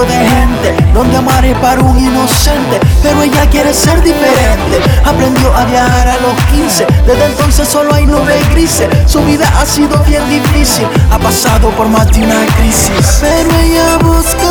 de gente donde amar es para un inocente, pero ella quiere ser diferente. Aprendió a viajar a los 15, desde entonces solo hay nubes grises. Su vida ha sido bien difícil, ha pasado por más crisis. Pero ella busca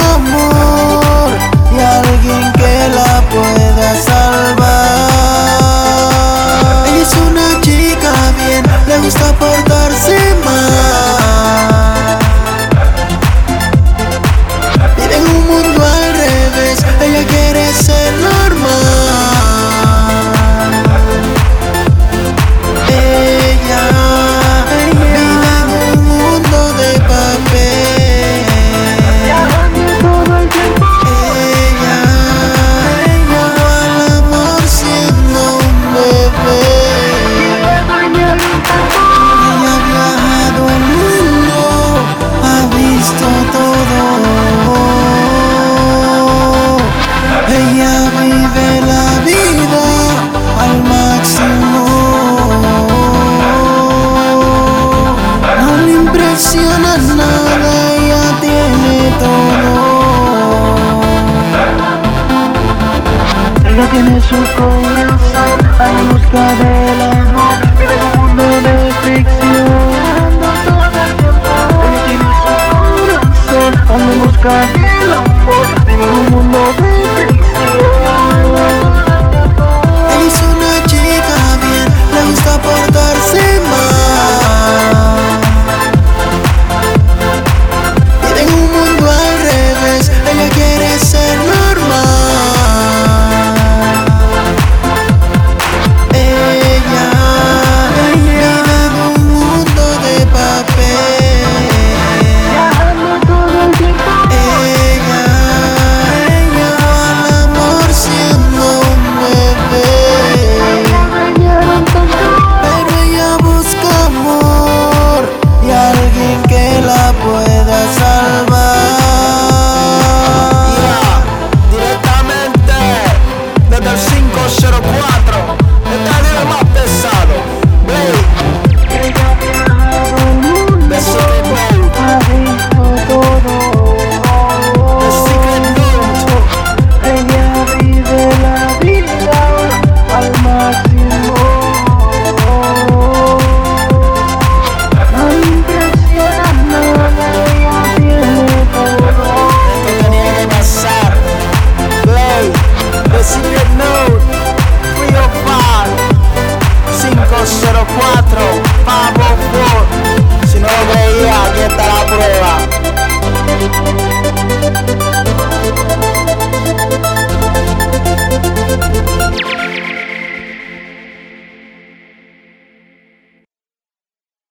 busca del amor Vive en un mundo de ficción corazón en busca